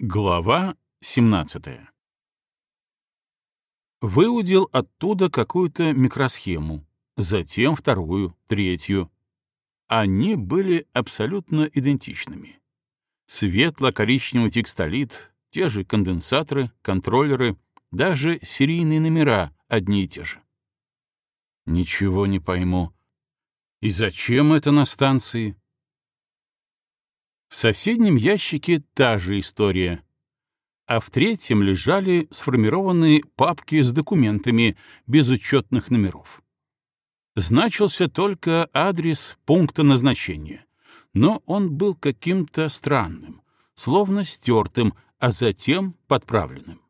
Глава 17 Выудил оттуда какую-то микросхему, затем вторую, третью. Они были абсолютно идентичными. Светло-коричневый текстолит, те же конденсаторы, контроллеры, даже серийные номера одни и те же. Ничего не пойму. И зачем это на станции? В соседнем ящике та же история. А в третьем лежали сформированные папки с документами без учетных номеров. Значился только адрес пункта назначения, но он был каким-то странным, словно стертым, а затем подправленным.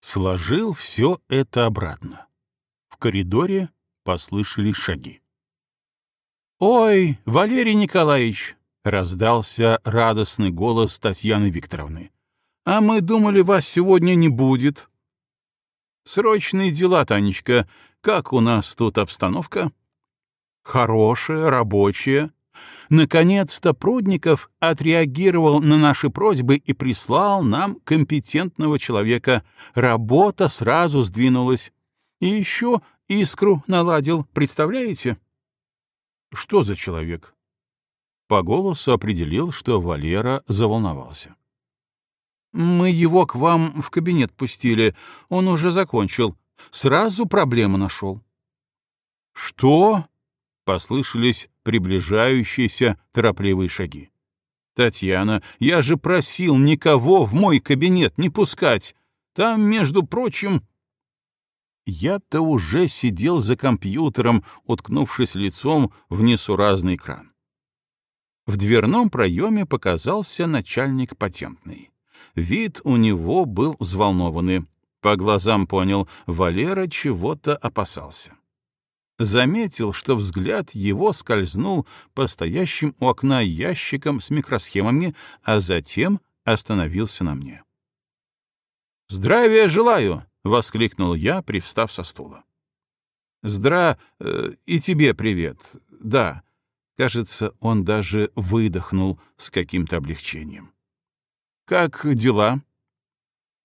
Сложил все это обратно. В коридоре послышались шаги. «Ой, Валерий Николаевич, Раздался радостный голос Татьяны Викторовны. «А мы думали, вас сегодня не будет». «Срочные дела, Танечка. Как у нас тут обстановка?» «Хорошая, рабочая. Наконец-то Прудников отреагировал на наши просьбы и прислал нам компетентного человека. Работа сразу сдвинулась. И еще искру наладил, представляете?» «Что за человек?» По голосу определил, что Валера заволновался. «Мы его к вам в кабинет пустили. Он уже закончил. Сразу проблему нашел». «Что?» — послышались приближающиеся торопливые шаги. «Татьяна, я же просил никого в мой кабинет не пускать. Там, между прочим...» Я-то уже сидел за компьютером, уткнувшись лицом в несуразный экран. В дверном проеме показался начальник патентный. Вид у него был взволнованный. По глазам понял, Валера чего-то опасался. Заметил, что взгляд его скользнул по стоящим у окна ящикам с микросхемами, а затем остановился на мне. «Здравия желаю!» — воскликнул я, привстав со стула. «Здра... Э, и тебе привет. Да, Кажется, он даже выдохнул с каким-то облегчением. «Как дела?»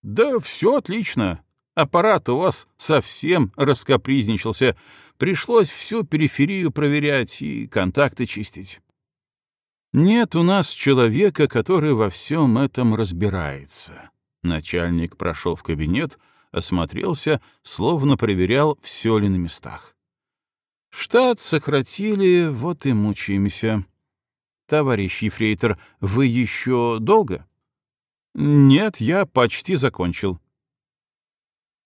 «Да все отлично. Аппарат у вас совсем раскопризничался. Пришлось всю периферию проверять и контакты чистить». «Нет у нас человека, который во всем этом разбирается». Начальник прошел в кабинет, осмотрелся, словно проверял, все ли на местах. Штат сократили, вот и мучаемся. Товарищ Ефрейтор, вы еще долго? Нет, я почти закончил.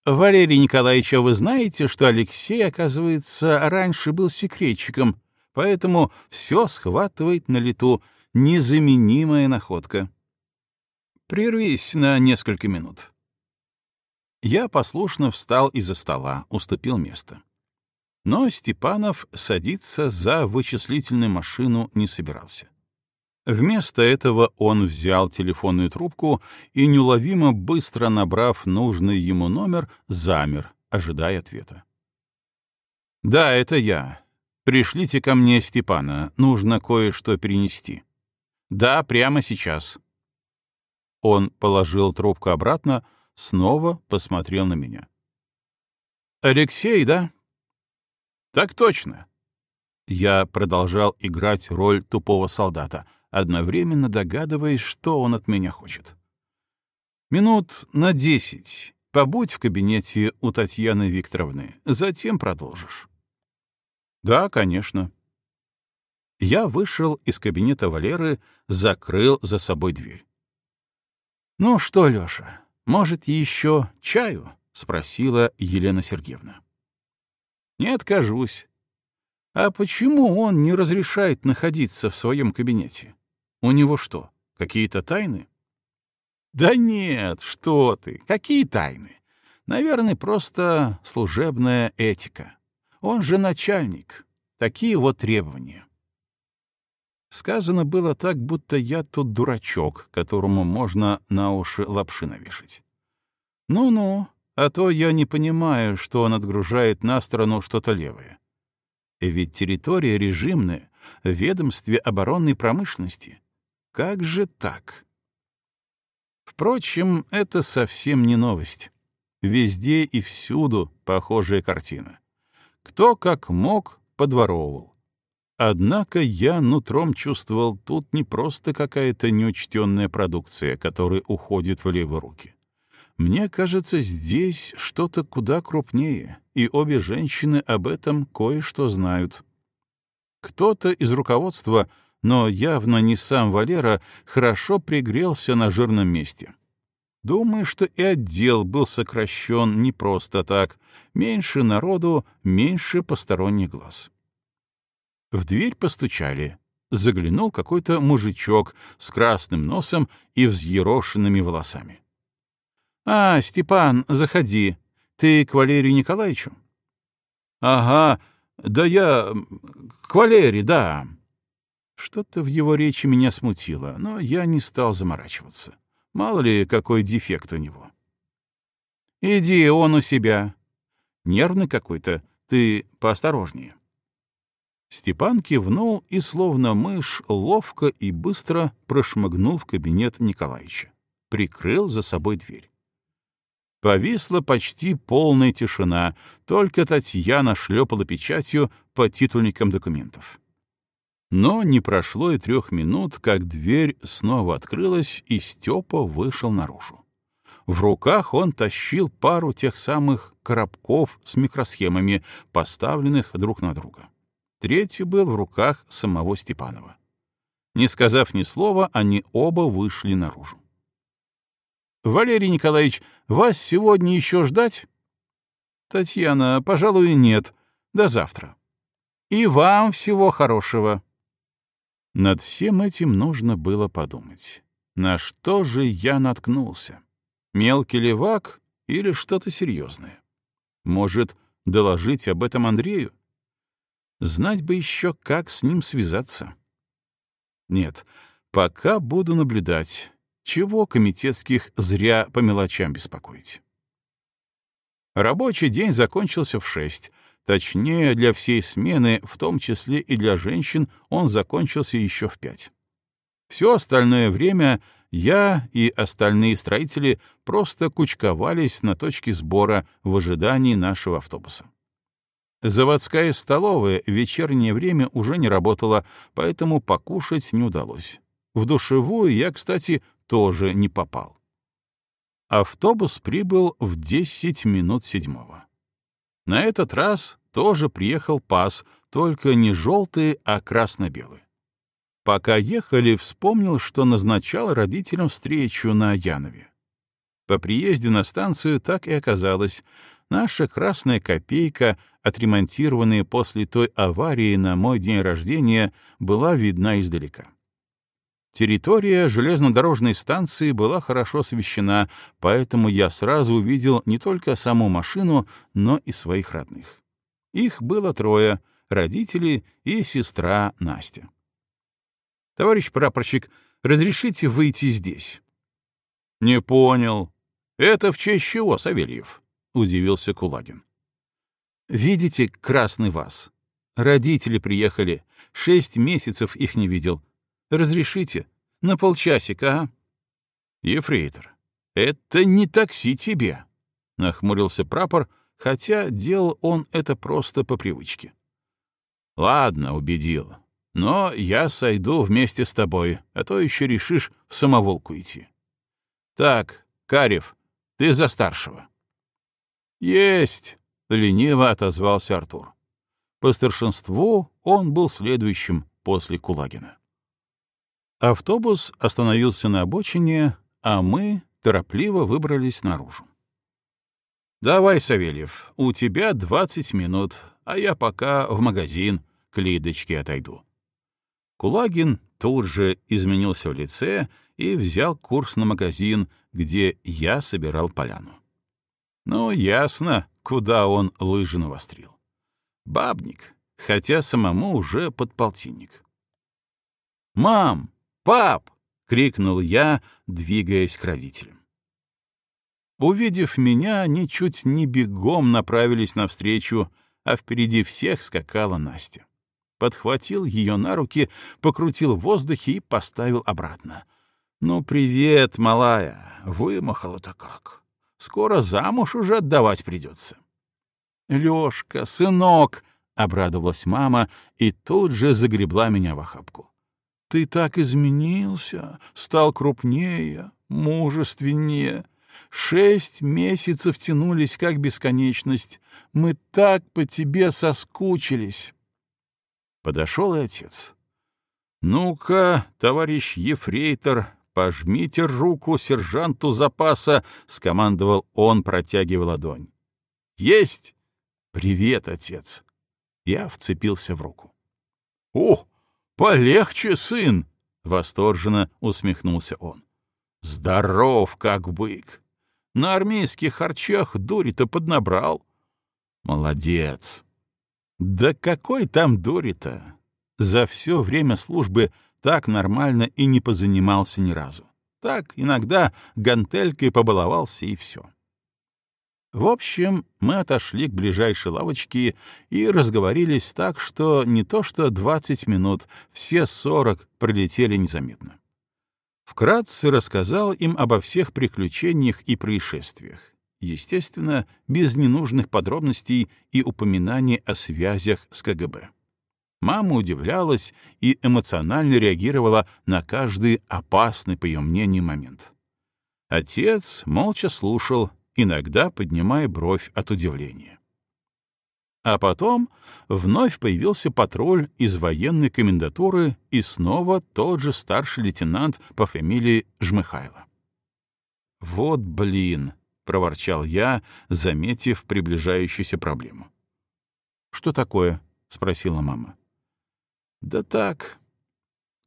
Валерий Николаевич, а вы знаете, что Алексей, оказывается, раньше был секретчиком, поэтому все схватывает на лету. Незаменимая находка. Прервись на несколько минут. Я послушно встал из-за стола, уступил место. Но Степанов садиться за вычислительную машину не собирался. Вместо этого он взял телефонную трубку и, неуловимо быстро набрав нужный ему номер, замер, ожидая ответа. «Да, это я. Пришлите ко мне Степана. Нужно кое-что перенести». «Да, прямо сейчас». Он положил трубку обратно, снова посмотрел на меня. «Алексей, да?» «Так точно». Я продолжал играть роль тупого солдата, одновременно догадываясь, что он от меня хочет. «Минут на десять. Побудь в кабинете у Татьяны Викторовны, затем продолжишь». «Да, конечно». Я вышел из кабинета Валеры, закрыл за собой дверь. «Ну что, Лёша, может, еще чаю?» — спросила Елена Сергеевна. Не откажусь. А почему он не разрешает находиться в своем кабинете? У него что, какие-то тайны? Да нет, что ты, какие тайны? Наверное, просто служебная этика. Он же начальник. Такие вот требования. Сказано было так, будто я тот дурачок, которому можно на уши лапши навешать. Ну-ну, а то я не понимаю, что он отгружает на сторону что-то левое. Ведь территория режимная, в ведомстве оборонной промышленности. Как же так? Впрочем, это совсем не новость. Везде и всюду похожая картина. Кто как мог, подворовывал. Однако я нутром чувствовал, тут не просто какая-то неучтенная продукция, которая уходит в левые руки. Мне кажется, здесь что-то куда крупнее, и обе женщины об этом кое-что знают. Кто-то из руководства, но явно не сам Валера, хорошо пригрелся на жирном месте. Думаю, что и отдел был сокращен не просто так. Меньше народу, меньше посторонних глаз. В дверь постучали. Заглянул какой-то мужичок с красным носом и взъерошенными волосами. «А, Степан, заходи. Ты к Валерию Николаевичу?» «Ага, да я... к Валерии, да». Что-то в его речи меня смутило, но я не стал заморачиваться. Мало ли, какой дефект у него. «Иди, он у себя. Нервный какой-то. Ты поосторожнее». Степан кивнул и, словно мышь, ловко и быстро прошмыгнул в кабинет Николаевича. Прикрыл за собой дверь. Повисла почти полная тишина, только Татьяна шлепала печатью по титульникам документов. Но не прошло и трех минут, как дверь снова открылась, и Степа вышел наружу. В руках он тащил пару тех самых коробков с микросхемами, поставленных друг на друга. Третий был в руках самого Степанова. Не сказав ни слова, они оба вышли наружу. «Валерий Николаевич, вас сегодня еще ждать?» «Татьяна, пожалуй, нет. До завтра». «И вам всего хорошего». Над всем этим нужно было подумать. На что же я наткнулся? Мелкий левак или что-то серьезное? Может, доложить об этом Андрею? Знать бы еще, как с ним связаться. Нет, пока буду наблюдать. Чего комитетских зря по мелочам беспокоить? Рабочий день закончился в шесть. Точнее, для всей смены, в том числе и для женщин, он закончился еще в пять. Все остальное время я и остальные строители просто кучковались на точке сбора в ожидании нашего автобуса. Заводская столовая в вечернее время уже не работала, поэтому покушать не удалось. В душевую я, кстати, тоже не попал. Автобус прибыл в 10 минут седьмого. На этот раз тоже приехал пас, только не желтый, а красно-белый. Пока ехали, вспомнил, что назначал родителям встречу на Янове. По приезде на станцию так и оказалось. Наша красная копейка, отремонтированная после той аварии на мой день рождения, была видна издалека. Территория железнодорожной станции была хорошо освещена, поэтому я сразу увидел не только саму машину, но и своих родных. Их было трое — родители и сестра Настя. «Товарищ прапорщик, разрешите выйти здесь?» «Не понял. Это в честь чего, Савельев?» — удивился Кулагин. «Видите красный вас? Родители приехали. Шесть месяцев их не видел. Разрешите? На полчасика, а? Ефрейтор, это не такси тебе, — нахмурился прапор, хотя делал он это просто по привычке. Ладно, убедил. Но я сойду вместе с тобой, а то еще решишь в самоволку идти. Так, Карев, ты за старшего. Есть, — лениво отозвался Артур. По старшинству он был следующим после Кулагина. Автобус остановился на обочине, а мы торопливо выбрались наружу. «Давай, Савельев, у тебя двадцать минут, а я пока в магазин к Лидочке отойду». Кулагин тут же изменился в лице и взял курс на магазин, где я собирал поляну. Ну, ясно, куда он лыжи навострил. Бабник, хотя самому уже подполтинник. «Мам, «Пап!» — крикнул я, двигаясь к родителям. Увидев меня, они чуть не бегом направились навстречу, а впереди всех скакала Настя. Подхватил ее на руки, покрутил в воздухе и поставил обратно. «Ну, привет, малая! вымахала-то как. Скоро замуж уже отдавать придется. Лёшка, сынок, — обрадовалась мама и тут же загребла меня в охапку. Ты так изменился, стал крупнее, мужественнее. Шесть месяцев тянулись как бесконечность. Мы так по тебе соскучились. Подошел и отец. «Ну-ка, товарищ ефрейтор, пожмите руку сержанту запаса», — скомандовал он, протягивая ладонь. «Есть! Привет, отец!» Я вцепился в руку. «О, полегче, сын!» — восторженно усмехнулся он. «Здоров, как бык! На армейских харчах дури-то поднабрал. Молодец!» «Да какой там дури-то? За все время службы так нормально и не позанимался ни разу. Так иногда гантелькой побаловался и все. В общем, мы отошли к ближайшей лавочке и разговорились так, что не то что 20 минут, все 40 пролетели незаметно. Вкратце рассказал им обо всех приключениях и происшествиях. Естественно, без ненужных подробностей и упоминаний о связях с КГБ. Мама удивлялась и эмоционально реагировала на каждый опасный, по ее мнению, момент. Отец молча слушал, иногда поднимая бровь от удивления. А потом вновь появился патруль из военной комендатуры и снова тот же старший лейтенант по фамилии Жмыхайло. «Вот блин!» — проворчал я, заметив приближающуюся проблему. «Что такое?» — спросила мама. «Да так».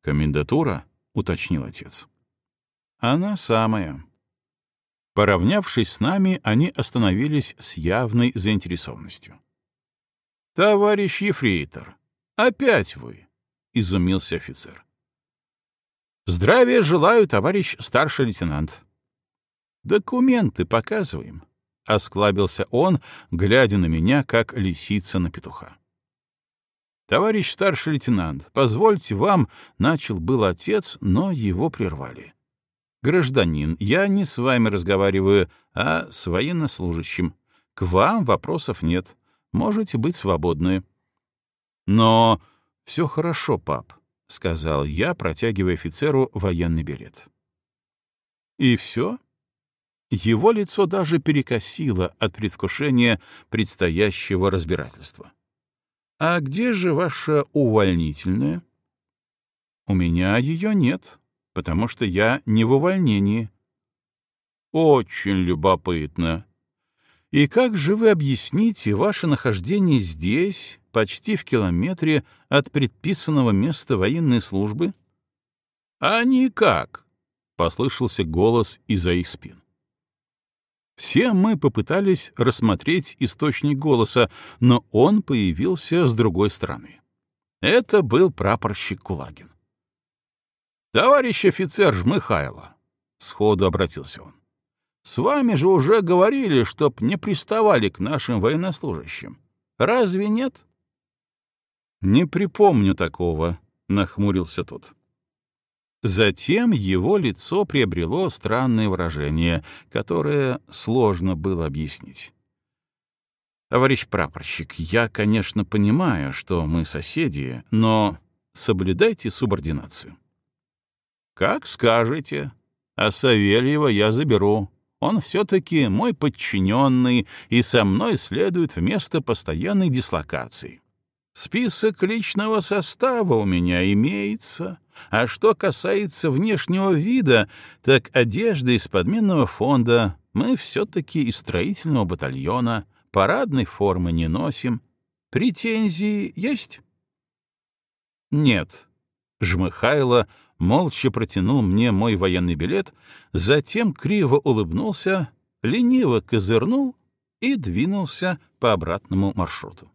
«Комендатура?» — уточнил отец. «Она самая». Поравнявшись с нами, они остановились с явной заинтересованностью. «Товарищ Ефрейтор, опять вы!» — изумился офицер. «Здравия желаю, товарищ старший лейтенант». «Документы показываем», — осклабился он, глядя на меня, как лисица на петуха. «Товарищ старший лейтенант, позвольте вам», — начал был отец, но его прервали. «Гражданин, я не с вами разговариваю, а с военнослужащим. К вам вопросов нет. Можете быть свободны». «Но все хорошо, пап», — сказал я, протягивая офицеру военный билет. «И все?» Его лицо даже перекосило от предвкушения предстоящего разбирательства. «А где же ваша увольнительная?» «У меня ее нет», потому что я не в увольнении. Очень любопытно. И как же вы объясните ваше нахождение здесь, почти в километре от предписанного места военной службы? А никак, — послышался голос из-за их спин. Все мы попытались рассмотреть источник голоса, но он появился с другой стороны. Это был прапорщик Кулагин. «Товарищ офицер Жмыхайло», — сходу обратился он, — «с вами же уже говорили, чтоб не приставали к нашим военнослужащим. Разве нет?» «Не припомню такого», — нахмурился тот. Затем его лицо приобрело странное выражение, которое сложно было объяснить. «Товарищ прапорщик, я, конечно, понимаю, что мы соседи, но соблюдайте субординацию». «Как скажете. А Савельева я заберу. Он все-таки мой подчиненный и со мной следует в место постоянной дислокации. Список личного состава у меня имеется, а что касается внешнего вида, так одежда из подменного фонда мы все-таки из строительного батальона, парадной формы не носим. Претензии есть?» «Нет». Жмыхайло молча протянул мне мой военный билет, затем криво улыбнулся, лениво козырнул и двинулся по обратному маршруту.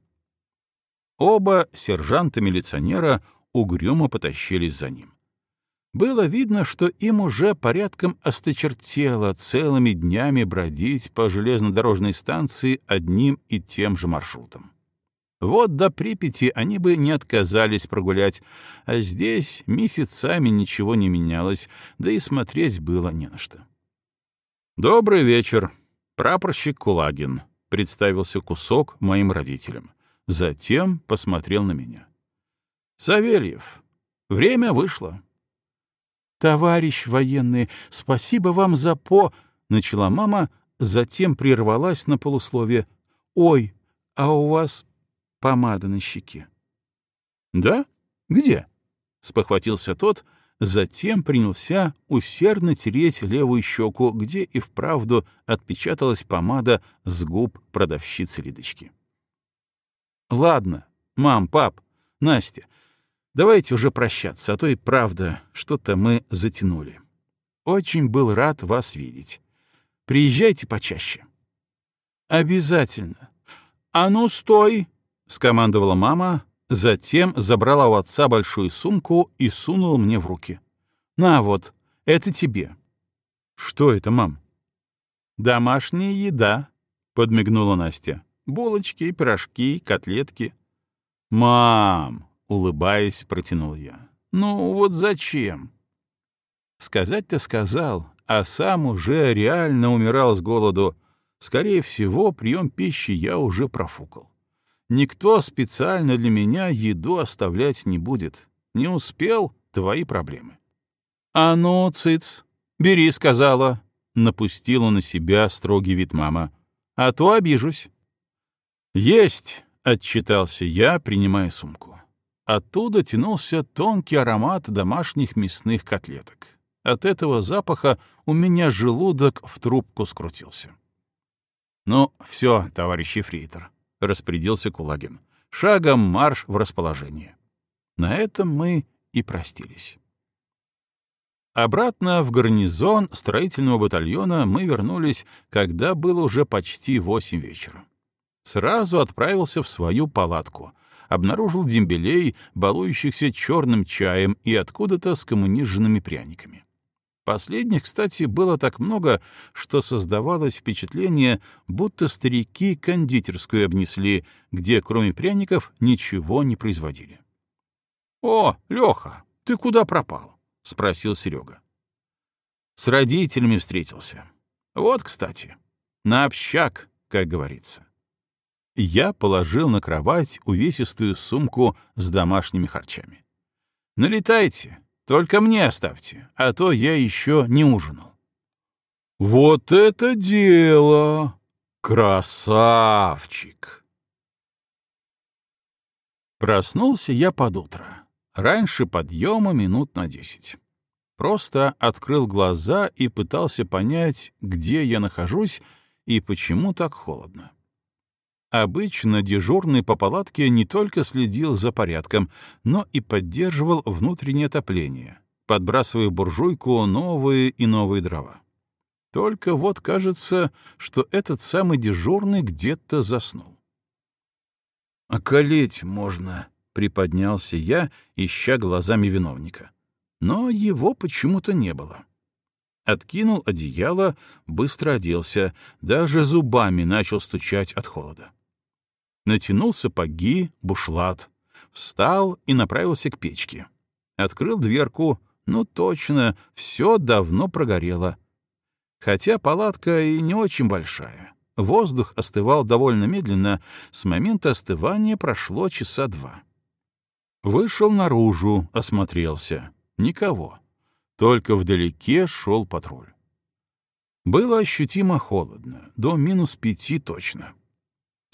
Оба сержанта-милиционера угрюмо потащились за ним. Было видно, что им уже порядком осточертело целыми днями бродить по железнодорожной станции одним и тем же маршрутом. Вот до Припяти они бы не отказались прогулять, а здесь месяцами ничего не менялось, да и смотреть было не на что. «Добрый вечер. Прапорщик Кулагин», — представился кусок моим родителям. Затем посмотрел на меня. «Савельев, время вышло». «Товарищ военный, спасибо вам за по...» — начала мама, затем прервалась на полусловие. «Ой, а у вас помада на щеке». «Да? Где?» — спохватился тот, затем принялся усердно тереть левую щеку, где и вправду отпечаталась помада с губ продавщицы Лидочки. «Ладно, мам, пап, Настя, давайте уже прощаться, а то и правда что-то мы затянули. Очень был рад вас видеть. Приезжайте почаще». «Обязательно». «А ну, стой!» — скомандовала мама, затем забрала у отца большую сумку и сунула мне в руки. «На вот, это тебе». «Что это, мам?» «Домашняя еда», — подмигнула Настя. «Булочки, пирожки, котлетки». «Мам!» — улыбаясь, протянул я. «Ну вот зачем?» Сказать-то сказал, а сам уже реально умирал с голоду. Скорее всего, прием пищи я уже профукал. Никто специально для меня еду оставлять не будет. Не успел — твои проблемы. «А ну, цыц, бери», — сказала. Напустила на себя строгий вид мама. «А то обижусь». «Есть», — отчитался я, принимая сумку. Оттуда тянулся тонкий аромат домашних мясных котлеток. От этого запаха у меня желудок в трубку скрутился. «Ну, все, товарищ Ефрейтор», — распорядился Кулагин. «Шагом марш в расположение». На этом мы и простились. Обратно в гарнизон строительного батальона мы вернулись, когда было уже почти восемь вечера. Сразу отправился в свою палатку. Обнаружил дембелей, балующихся черным чаем и откуда-то с коммуниженными пряниками. Последних, кстати, было так много, что создавалось впечатление, будто старики кондитерскую обнесли, где кроме пряников ничего не производили. «О, Леха, ты куда пропал?» — спросил Серега. «С родителями встретился. Вот, кстати, на общак, как говорится». Я положил на кровать увесистую сумку с домашними харчами. «Налетайте, только мне оставьте, а то я еще не ужинал». «Вот это дело! Красавчик!» Проснулся я под утро, раньше подъема минут на десять. Просто открыл глаза и пытался понять, где я нахожусь и почему так холодно. Обычно дежурный по палатке не только следил за порядком, но и поддерживал внутреннее отопление, подбрасывая в буржуйку новые и новые дрова. Только вот кажется, что этот самый дежурный где-то заснул. «Околеть можно», — приподнялся я, ища глазами виновника. Но его почему-то не было. Откинул одеяло, быстро оделся, даже зубами начал стучать от холода натянул сапоги, бушлат, встал и направился к печке. Открыл дверку, ну точно, все давно прогорело. Хотя палатка и не очень большая. Воздух остывал довольно медленно, с момента остывания прошло часа два. Вышел наружу, осмотрелся. Никого. Только вдалеке шел патруль. Было ощутимо холодно, до минус пяти точно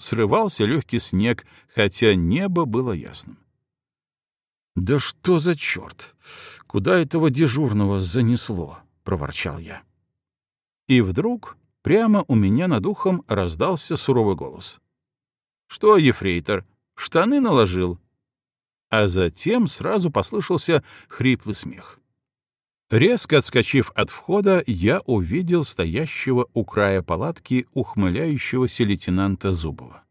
срывался легкий снег, хотя небо было ясным. «Да что за черт! Куда этого дежурного занесло?» — проворчал я. И вдруг прямо у меня над ухом раздался суровый голос. «Что, ефрейтор, штаны наложил?» А затем сразу послышался хриплый смех. Резко отскочив от входа, я увидел стоящего у края палатки ухмыляющегося лейтенанта Зубова.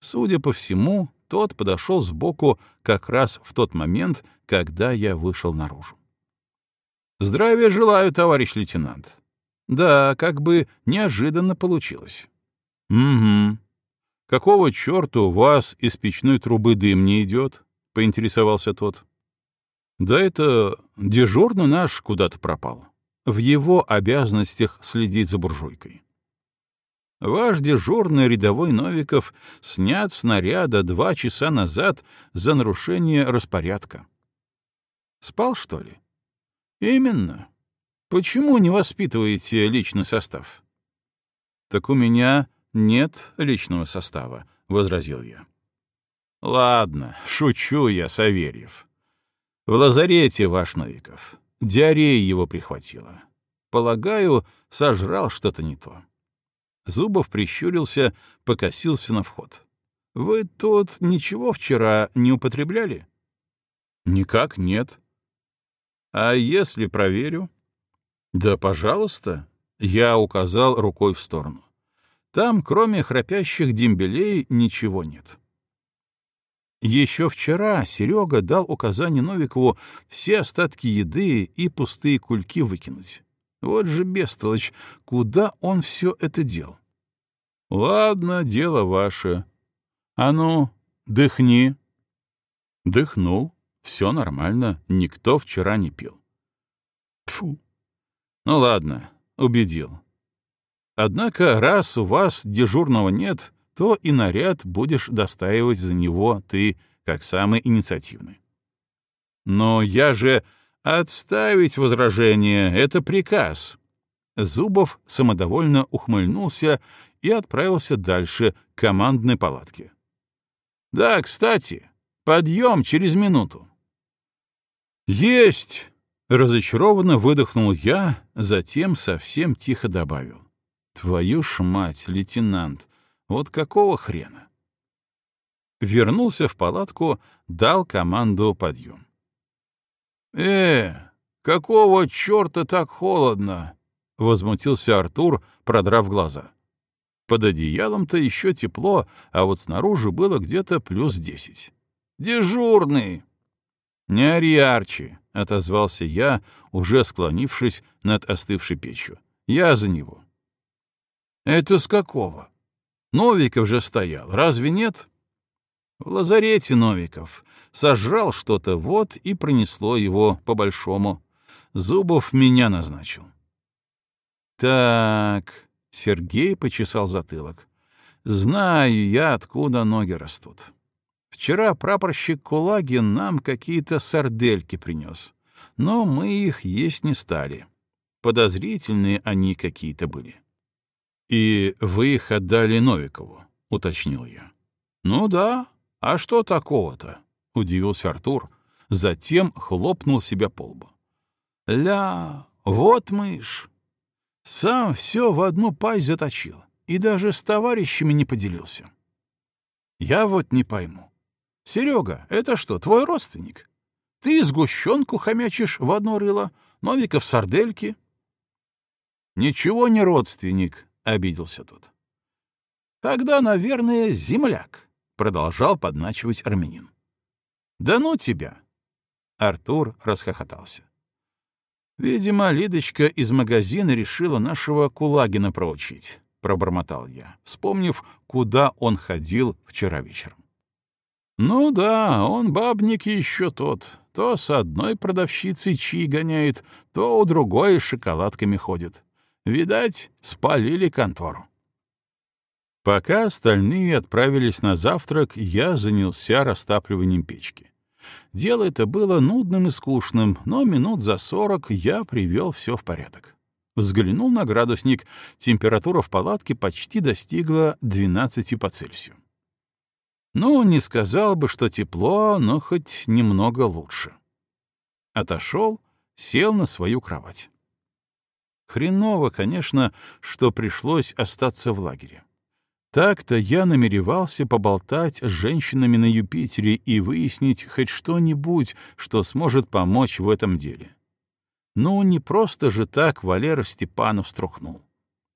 Судя по всему, тот подошел сбоку как раз в тот момент, когда я вышел наружу. «Здравия желаю, товарищ лейтенант. Да, как бы неожиданно получилось». «Угу. Какого черта у вас из печной трубы дым не идет?» — поинтересовался тот. «Да это дежурный наш куда-то пропал. в его обязанностях следить за буржуйкой. Ваш дежурный рядовой Новиков снят с наряда два часа назад за нарушение распорядка. Спал, что ли? Именно. Почему не воспитываете личный состав? Так у меня нет личного состава, — возразил я. Ладно, шучу я, Саверьев. В лазарете ваш Новиков. Диарея его прихватила. Полагаю, сожрал что-то не то. Зубов прищурился, покосился на вход. «Вы тут ничего вчера не употребляли?» «Никак нет». «А если проверю?» «Да, пожалуйста», — я указал рукой в сторону. «Там, кроме храпящих дембелей, ничего нет». Еще вчера Серега дал указание Новикову все остатки еды и пустые кульки выкинуть. Вот же бестолочь, куда он все это дел? Ладно, дело ваше. А ну, дыхни. Дыхнул. Все нормально, никто вчера не пил. Тфу. Ну ладно, убедил. Однако, раз у вас дежурного нет, то и наряд будешь достаивать за него ты, как самый инициативный. Но я же отставить возражение — это приказ. Зубов самодовольно ухмыльнулся и отправился дальше к командной палатке. Да, кстати, подъем через минуту. Есть! Разочарованно выдохнул я, затем совсем тихо добавил. Твою ж мать, лейтенант, вот какого хрена? Вернулся в палатку, дал команду подъем. «Э, какого черта так холодно?» — возмутился Артур, продрав глаза. Под одеялом-то еще тепло, а вот снаружи было где-то плюс десять. «Дежурный!» «Не ори, Арчи!» — отозвался я, уже склонившись над остывшей печью. «Я за него». «Это с какого?» Новиков же стоял, разве нет? В лазарете Новиков. Сожрал что-то, вот и пронесло его по-большому. Зубов меня назначил. Так, Сергей почесал затылок. Знаю я, откуда ноги растут. Вчера прапорщик Кулагин нам какие-то сардельки принес, но мы их есть не стали. Подозрительные они какие-то были. «И вы их отдали Новикову», — уточнил я. «Ну да, а что такого-то?» — удивился Артур, затем хлопнул себя по лбу. «Ля, вот мышь! Сам все в одну пасть заточил и даже с товарищами не поделился. Я вот не пойму. Серега, это что, твой родственник? Ты сгущенку хомячишь в одно рыло, Новиков сардельки?» «Ничего не родственник», — обиделся тот. «Тогда, наверное, земляк», — продолжал подначивать армянин. «Да ну тебя!» Артур расхохотался. «Видимо, Лидочка из магазина решила нашего Кулагина проучить», — пробормотал я, вспомнив, куда он ходил вчера вечером. «Ну да, он бабник еще тот. То с одной продавщицей чаи гоняет, то у другой шоколадками ходит. Видать, спалили контору. Пока остальные отправились на завтрак, я занялся растапливанием печки. Дело это было нудным и скучным, но минут за сорок я привел все в порядок. Взглянул на градусник, температура в палатке почти достигла 12 по Цельсию. Ну, не сказал бы, что тепло, но хоть немного лучше. Отошел, сел на свою кровать. Хреново, конечно, что пришлось остаться в лагере. Так-то я намеревался поболтать с женщинами на Юпитере и выяснить хоть что-нибудь, что сможет помочь в этом деле. Ну, не просто же так Валера Степанов струхнул.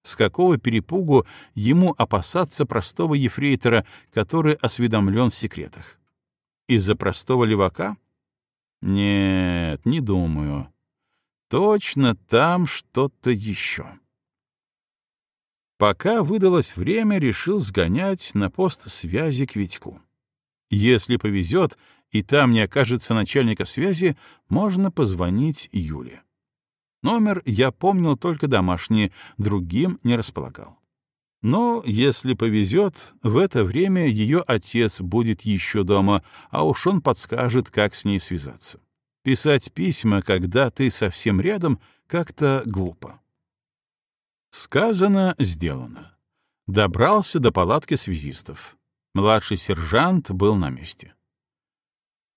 С какого перепугу ему опасаться простого ефрейтора, который осведомлен в секретах? Из-за простого левака? Нет, не думаю. Точно там что-то еще. Пока выдалось время, решил сгонять на пост связи к Витьку. Если повезет, и там не окажется начальника связи, можно позвонить Юле. Номер я помнил только домашний, другим не располагал. Но, если повезет, в это время ее отец будет еще дома, а уж он подскажет, как с ней связаться. Писать письма, когда ты совсем рядом, как-то глупо. Сказано, сделано. Добрался до палатки связистов. Младший сержант был на месте.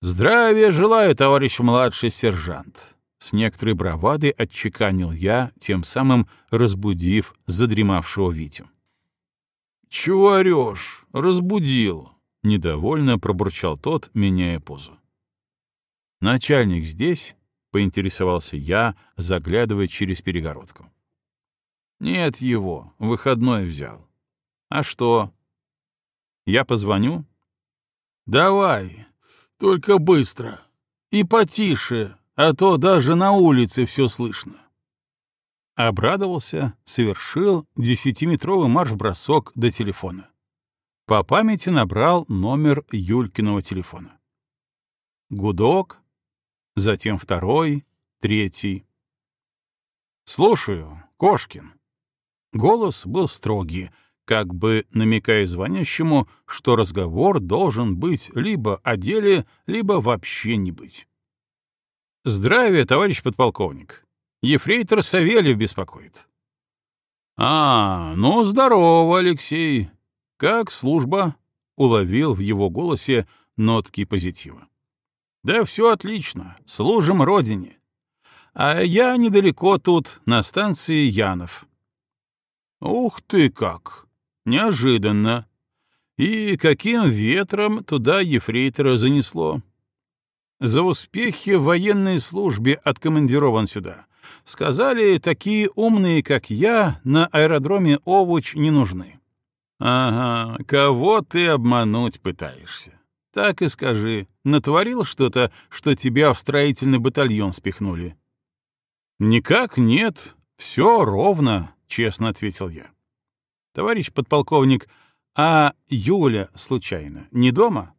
«Здравия желаю, товарищ младший сержант!» С некоторой бравадой отчеканил я, тем самым разбудив задремавшего Витю. «Чего орешь? Разбудил!» — недовольно пробурчал тот, меняя позу. «Начальник здесь?» — поинтересовался я, заглядывая через перегородку. «Нет его, выходной взял. А что?» «Я позвоню?» «Давай, только быстро и потише, а то даже на улице все слышно». Обрадовался, совершил десятиметровый марш-бросок до телефона. По памяти набрал номер Юлькиного телефона. Гудок, затем второй, третий. «Слушаю, Кошкин». Голос был строгий, как бы намекая звонящему, что разговор должен быть либо о деле, либо вообще не быть. «Здравия, товарищ подполковник. Ефрейтор Савельев беспокоит». «А, ну, здорово, Алексей. Как служба?» — уловил в его голосе нотки позитива. Да все отлично, служим родине. А я недалеко тут, на станции Янов. Ух ты как! Неожиданно. И каким ветром туда ефрейтора занесло? За успехи в военной службе откомандирован сюда. Сказали, такие умные, как я, на аэродроме Овуч не нужны. Ага, кого ты обмануть пытаешься? Так и скажи, натворил что-то, что тебя в строительный батальон спихнули? Никак нет, все ровно, честно ответил я. Товарищ подполковник, а Юля, случайно, не дома?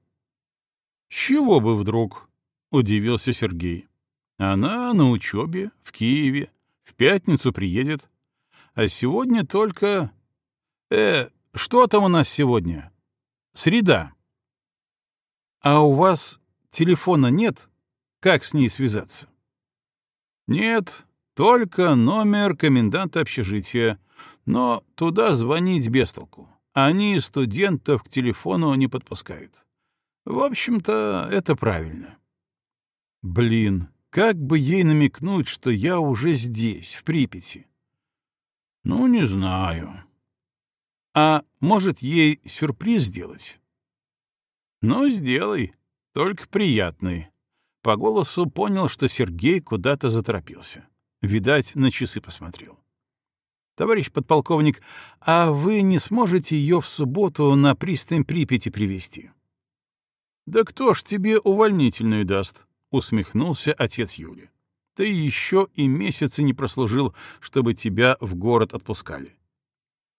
чего бы вдруг? Удивился Сергей. Она на учебе в Киеве, в пятницу приедет. А сегодня только... Э, что там у нас сегодня? Среда. «А у вас телефона нет? Как с ней связаться?» «Нет, только номер коменданта общежития, но туда звонить без толку. Они студентов к телефону не подпускают. В общем-то, это правильно». «Блин, как бы ей намекнуть, что я уже здесь, в Припяти?» «Ну, не знаю». «А может, ей сюрприз сделать?» «Ну, сделай, только приятный». По голосу понял, что Сергей куда-то заторопился. Видать, на часы посмотрел. «Товарищ подполковник, а вы не сможете ее в субботу на пристань Припяти привести «Да кто ж тебе увольнительную даст?» — усмехнулся отец Юли. «Ты еще и месяца не прослужил, чтобы тебя в город отпускали».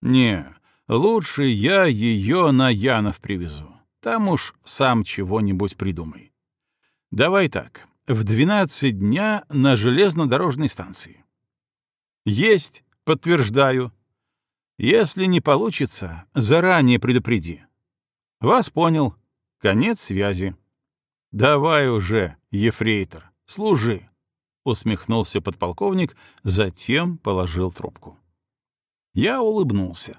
«Не, лучше я ее на Янов привезу. Там уж сам чего-нибудь придумай. Давай так, в 12 дня на железнодорожной станции. Есть, подтверждаю. Если не получится, заранее предупреди. Вас понял. Конец связи. Давай уже, ефрейтор, служи. Усмехнулся подполковник, затем положил трубку. Я улыбнулся.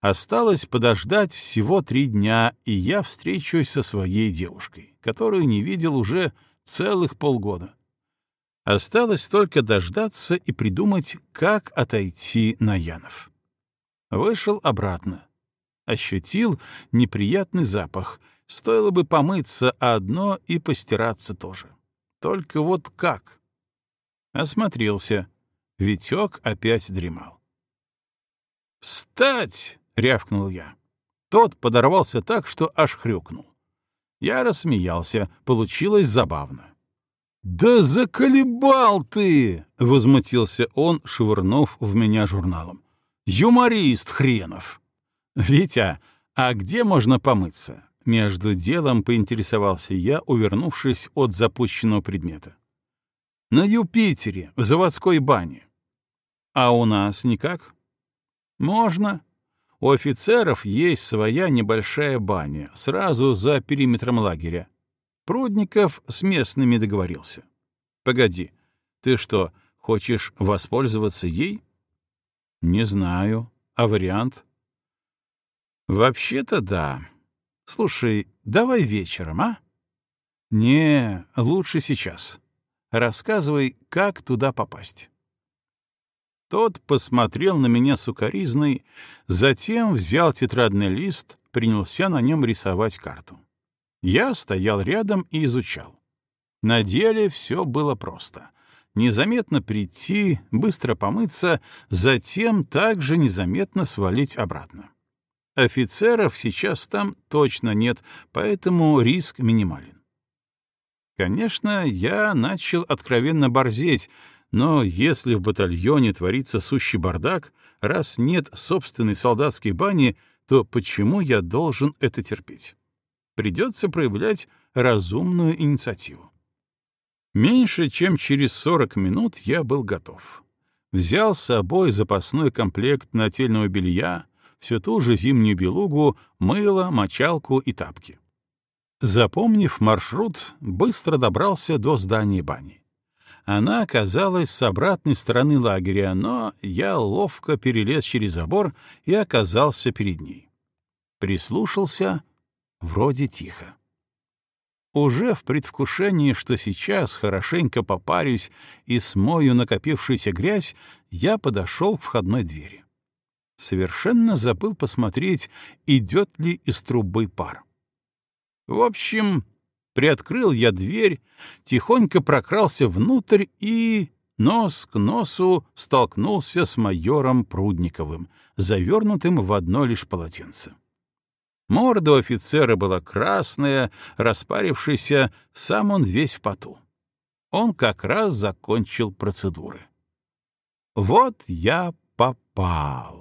Осталось подождать всего три дня, и я встречусь со своей девушкой, которую не видел уже целых полгода. Осталось только дождаться и придумать, как отойти на Янов. Вышел обратно. Ощутил неприятный запах. Стоило бы помыться одно и постираться тоже. Только вот как? Осмотрелся. Витек опять дремал. «Встать!» — рявкнул я. Тот подорвался так, что аж хрюкнул. Я рассмеялся, получилось забавно. «Да заколебал ты!» — возмутился он, швырнув в меня журналом. «Юморист хренов!» «Витя, а где можно помыться?» Между делом поинтересовался я, увернувшись от запущенного предмета. На Юпитере, в заводской бане. А у нас никак? Можно. У офицеров есть своя небольшая баня, сразу за периметром лагеря. Прудников с местными договорился. Погоди, ты что, хочешь воспользоваться ей? Не знаю. А вариант? Вообще-то да. Слушай, давай вечером, а? Не, лучше сейчас. Рассказывай, как туда попасть. Тот посмотрел на меня сукоризной, затем взял тетрадный лист, принялся на нем рисовать карту. Я стоял рядом и изучал. На деле все было просто. Незаметно прийти, быстро помыться, затем также незаметно свалить обратно. Офицеров сейчас там точно нет, поэтому риск минимален. Конечно, я начал откровенно борзеть, но если в батальоне творится сущий бардак, раз нет собственной солдатской бани, то почему я должен это терпеть? Придется проявлять разумную инициативу. Меньше чем через 40 минут я был готов. Взял с собой запасной комплект нательного белья, всю ту же зимнюю белугу, мыло, мочалку и тапки. Запомнив маршрут, быстро добрался до здания бани. Она оказалась с обратной стороны лагеря, но я ловко перелез через забор и оказался перед ней. Прислушался, вроде тихо. Уже в предвкушении, что сейчас хорошенько попарюсь и смою накопившуюся грязь, я подошел к входной двери. Совершенно забыл посмотреть, идет ли из трубы пар. В общем, Приоткрыл я дверь, тихонько прокрался внутрь и нос к носу столкнулся с майором Прудниковым, завернутым в одно лишь полотенце. Морда офицера была красная, распарившаяся, сам он весь в поту. Он как раз закончил процедуры. Вот я попал.